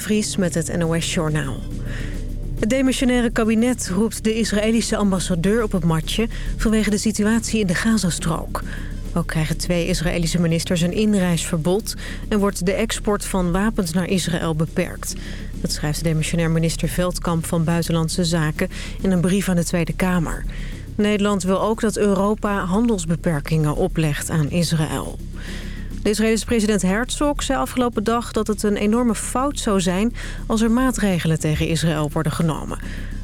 Vries met het NOS-journaal. Het demissionaire kabinet roept de Israëlische ambassadeur op het matje... vanwege de situatie in de Gazastrook. Ook krijgen twee Israëlische ministers een inreisverbod... en wordt de export van wapens naar Israël beperkt. Dat schrijft de demissionair minister Veldkamp van Buitenlandse Zaken... in een brief aan de Tweede Kamer. Nederland wil ook dat Europa handelsbeperkingen oplegt aan Israël. De Israëlische president Herzog zei afgelopen dag dat het een enorme fout zou zijn... als er maatregelen tegen Israël worden genomen.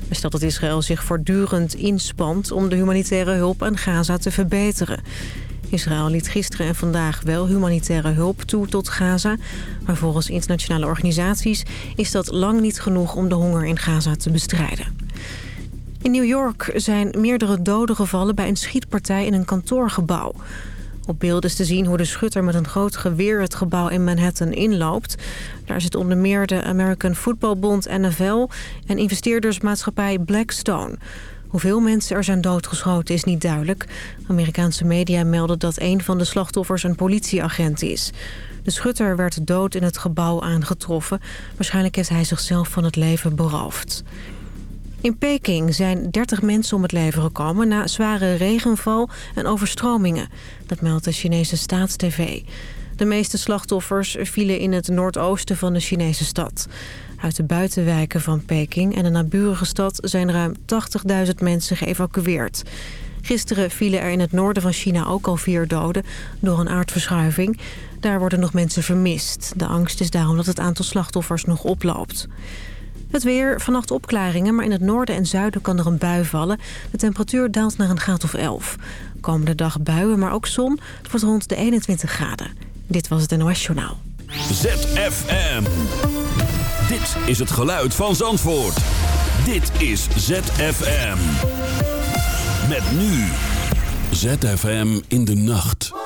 Hij stelt dat Israël zich voortdurend inspant om de humanitaire hulp aan Gaza te verbeteren. Israël liet gisteren en vandaag wel humanitaire hulp toe tot Gaza... maar volgens internationale organisaties is dat lang niet genoeg om de honger in Gaza te bestrijden. In New York zijn meerdere doden gevallen bij een schietpartij in een kantoorgebouw. Op beelden is te zien hoe de schutter met een groot geweer het gebouw in Manhattan inloopt. Daar zit onder meer de American Football Bond NFL en investeerdersmaatschappij Blackstone. Hoeveel mensen er zijn doodgeschoten is niet duidelijk. Amerikaanse media melden dat een van de slachtoffers een politieagent is. De schutter werd dood in het gebouw aangetroffen. Waarschijnlijk heeft hij zichzelf van het leven beroofd. In Peking zijn 30 mensen om het leven gekomen na zware regenval en overstromingen. Dat meldt de Chinese staatstv. De meeste slachtoffers vielen in het noordoosten van de Chinese stad. Uit de buitenwijken van Peking en de naburige stad zijn ruim 80.000 mensen geëvacueerd. Gisteren vielen er in het noorden van China ook al vier doden door een aardverschuiving. Daar worden nog mensen vermist. De angst is daarom dat het aantal slachtoffers nog oploopt. Het weer, vannacht opklaringen, maar in het noorden en zuiden kan er een bui vallen. De temperatuur daalt naar een graad of 11. Komende dag buien, maar ook zon. Het wordt rond de 21 graden. Dit was het NOS Journaal. ZFM. Dit is het geluid van Zandvoort. Dit is ZFM. Met nu. ZFM in de nacht.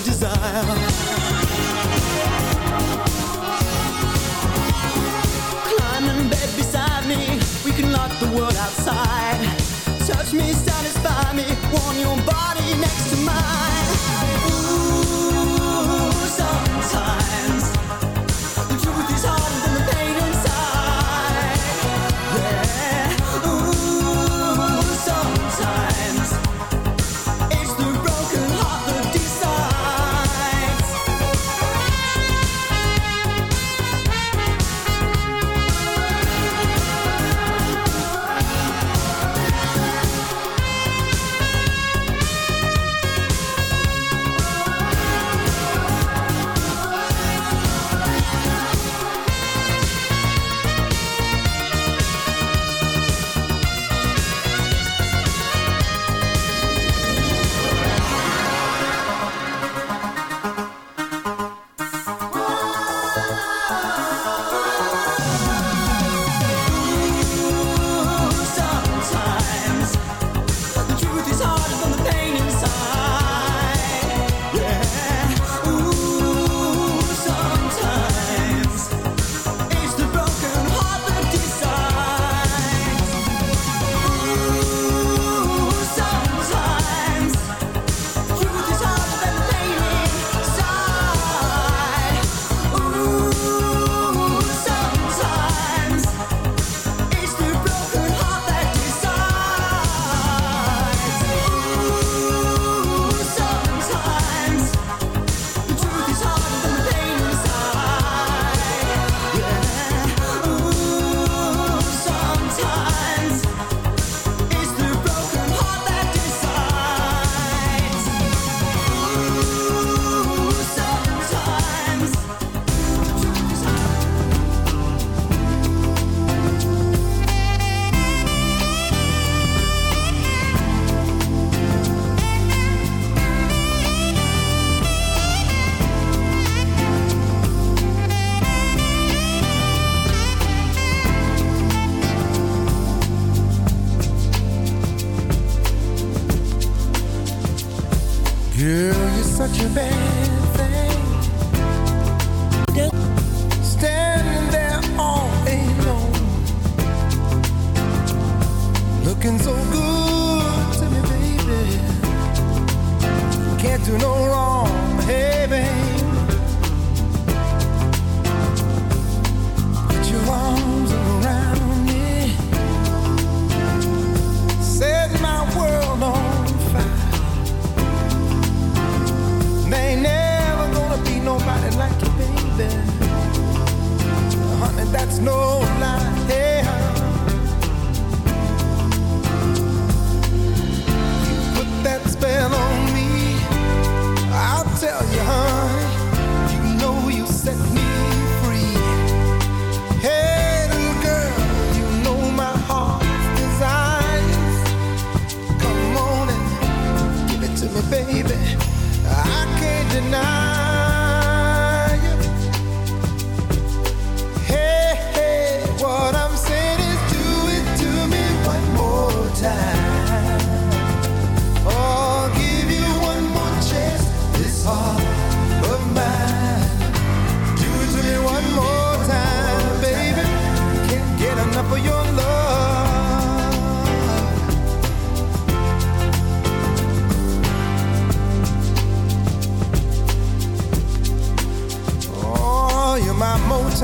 desire.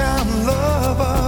My Motown lover.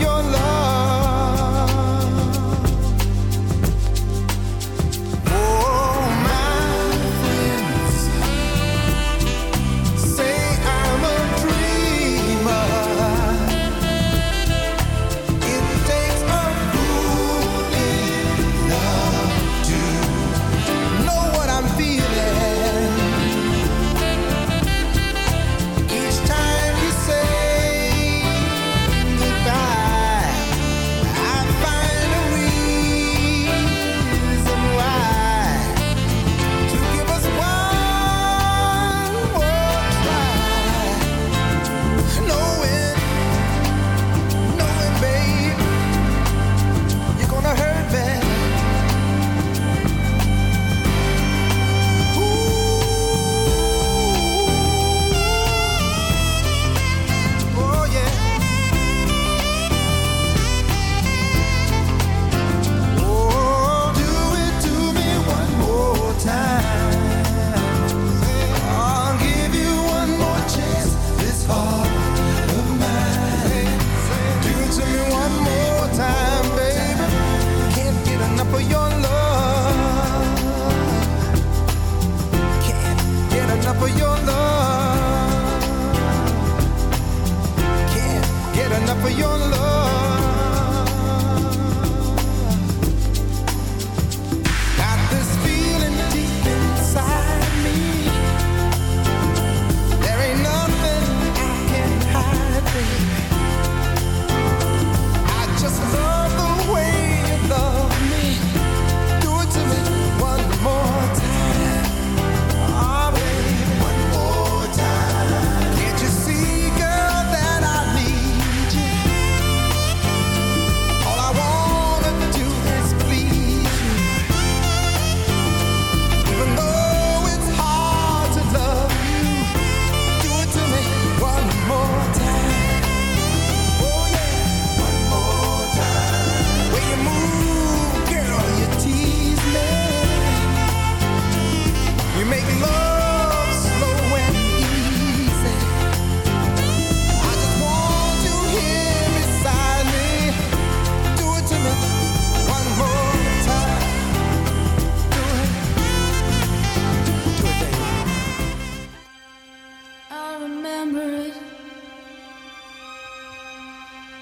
Your love.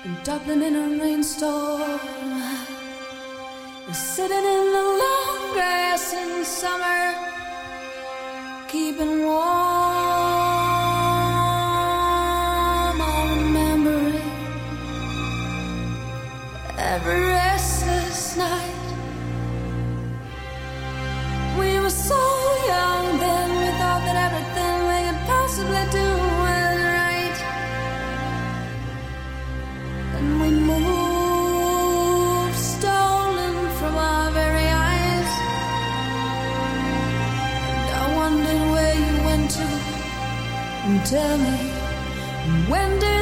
in Dublin in a rainstorm. Sitting in the long grass in summer, keeping warm. tell me when did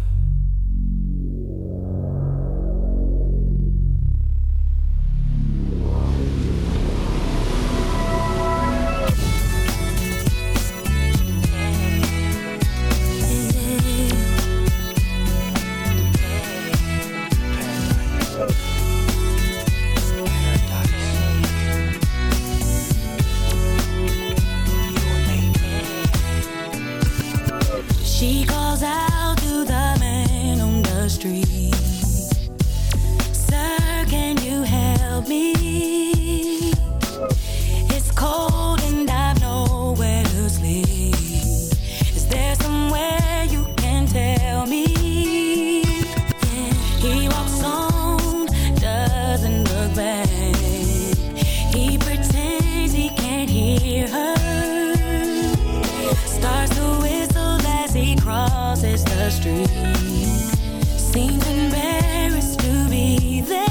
crosses the street. Seems embarrassed to be there.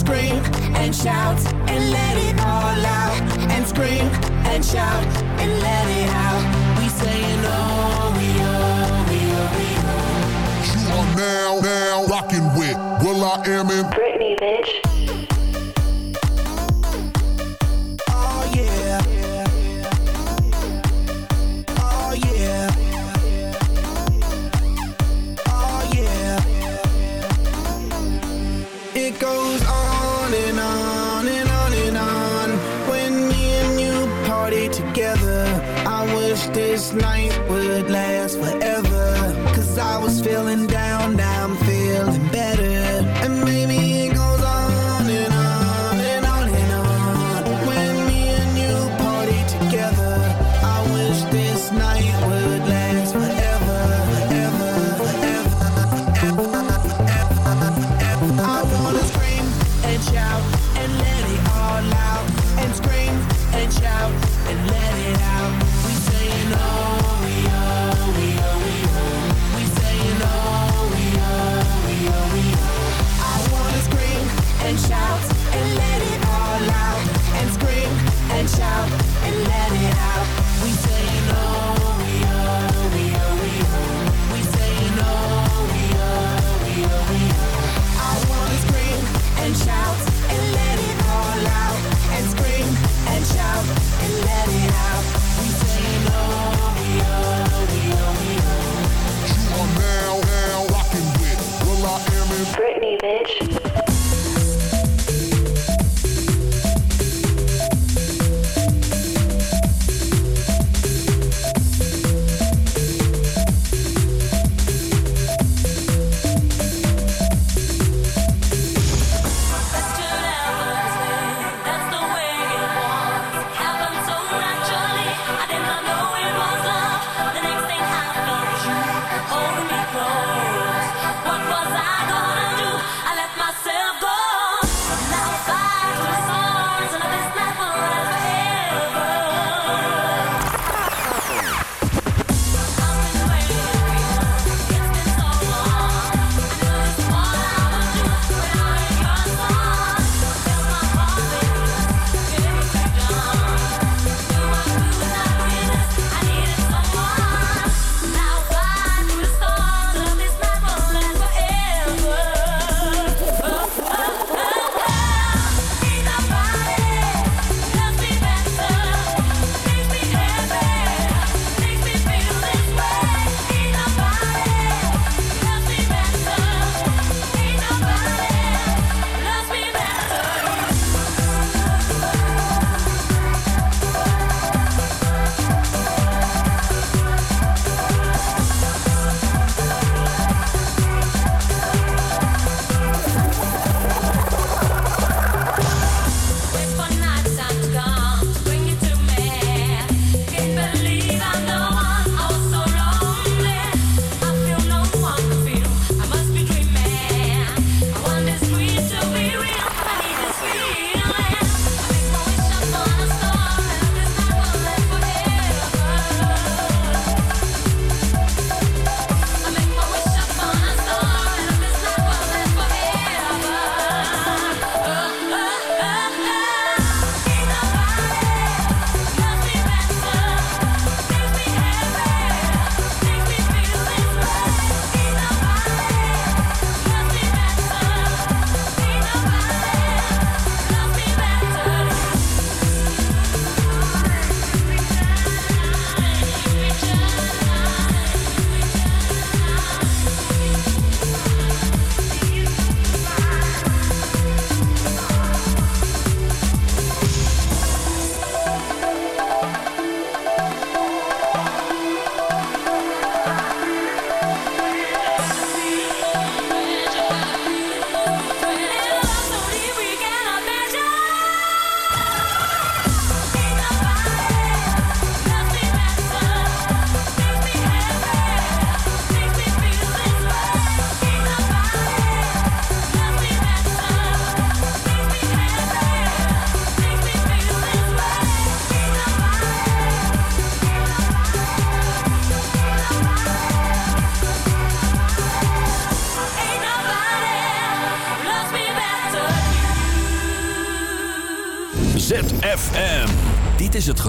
scream and shout and let it all out. And scream and shout and let it out. We saying oh, we oh, we oh, we oh. You are now, now rocking with will.i.am in Britney, bitch. This night would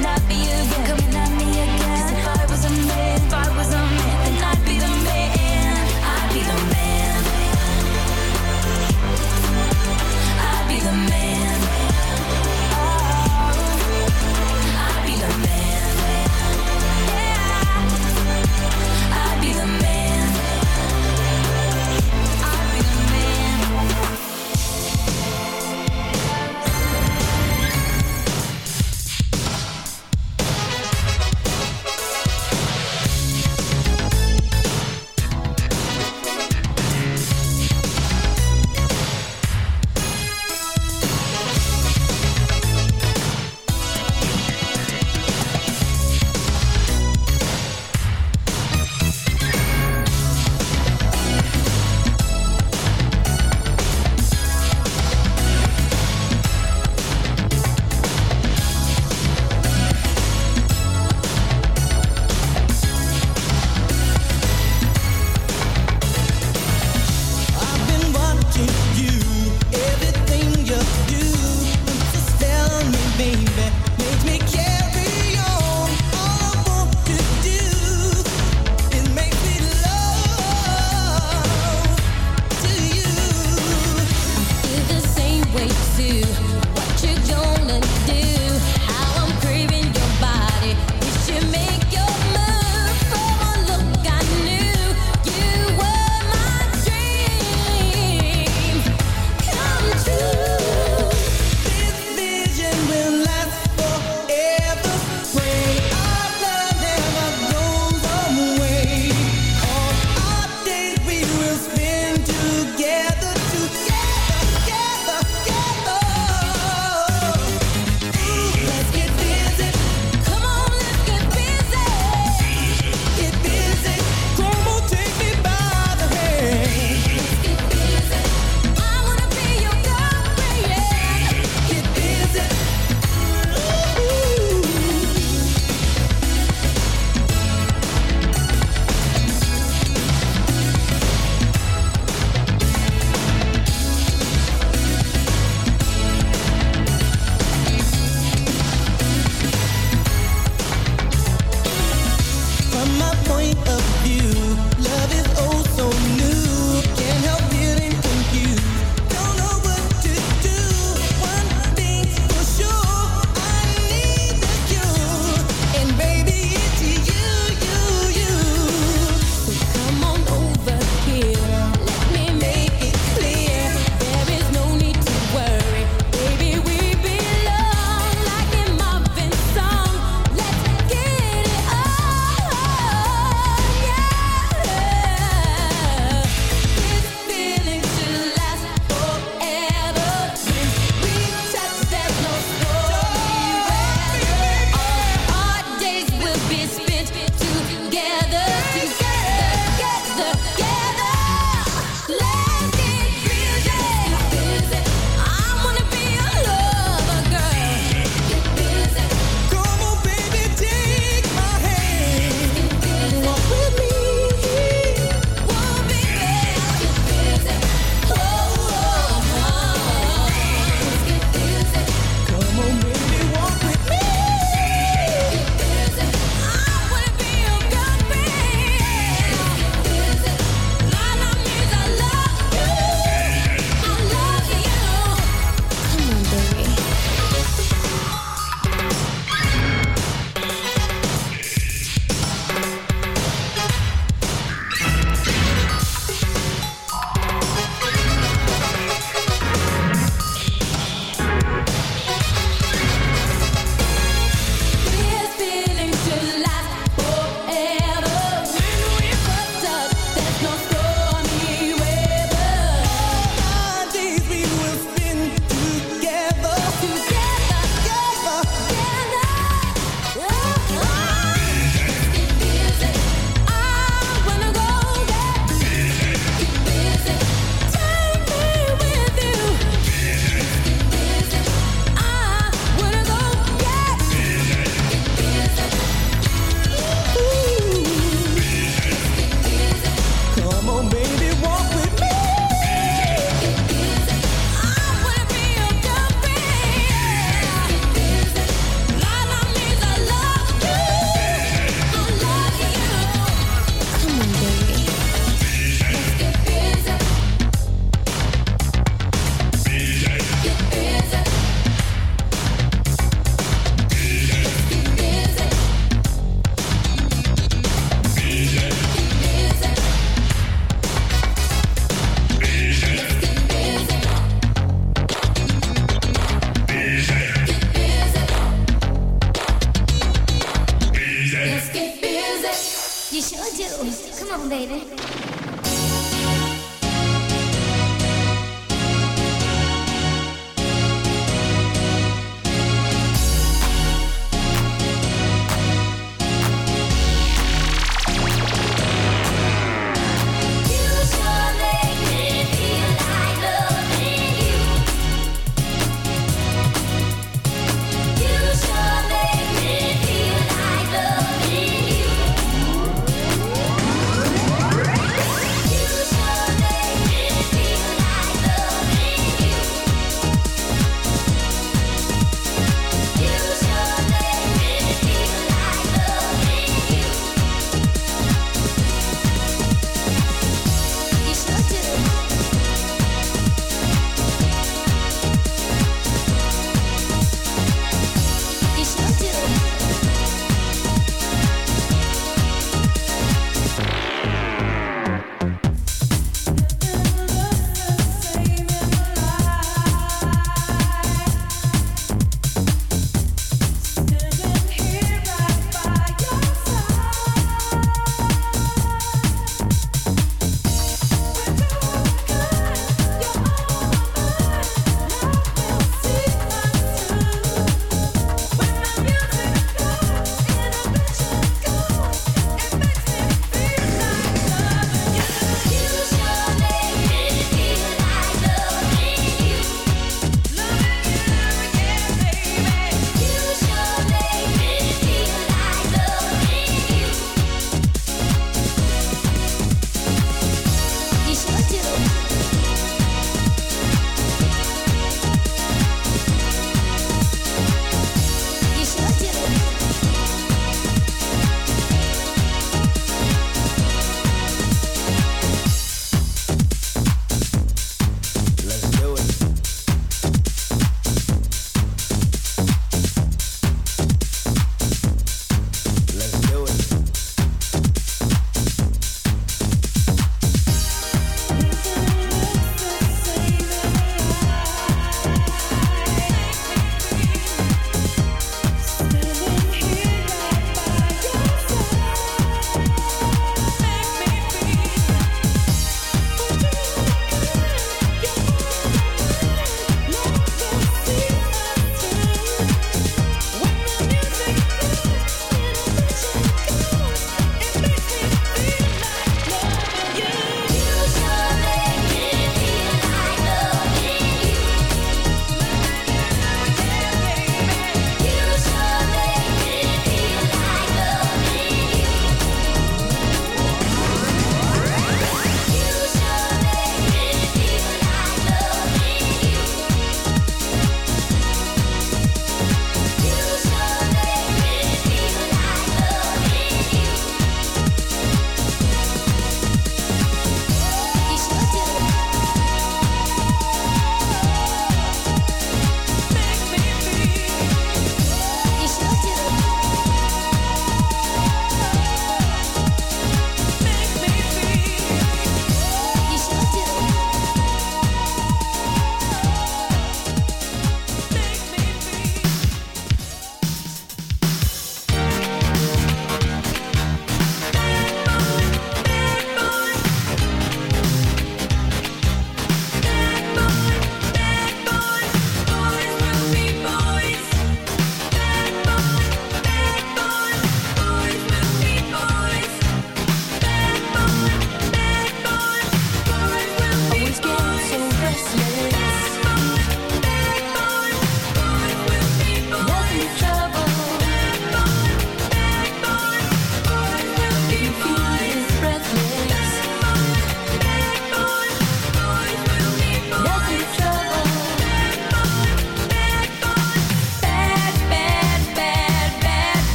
coming at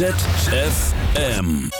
ZFM.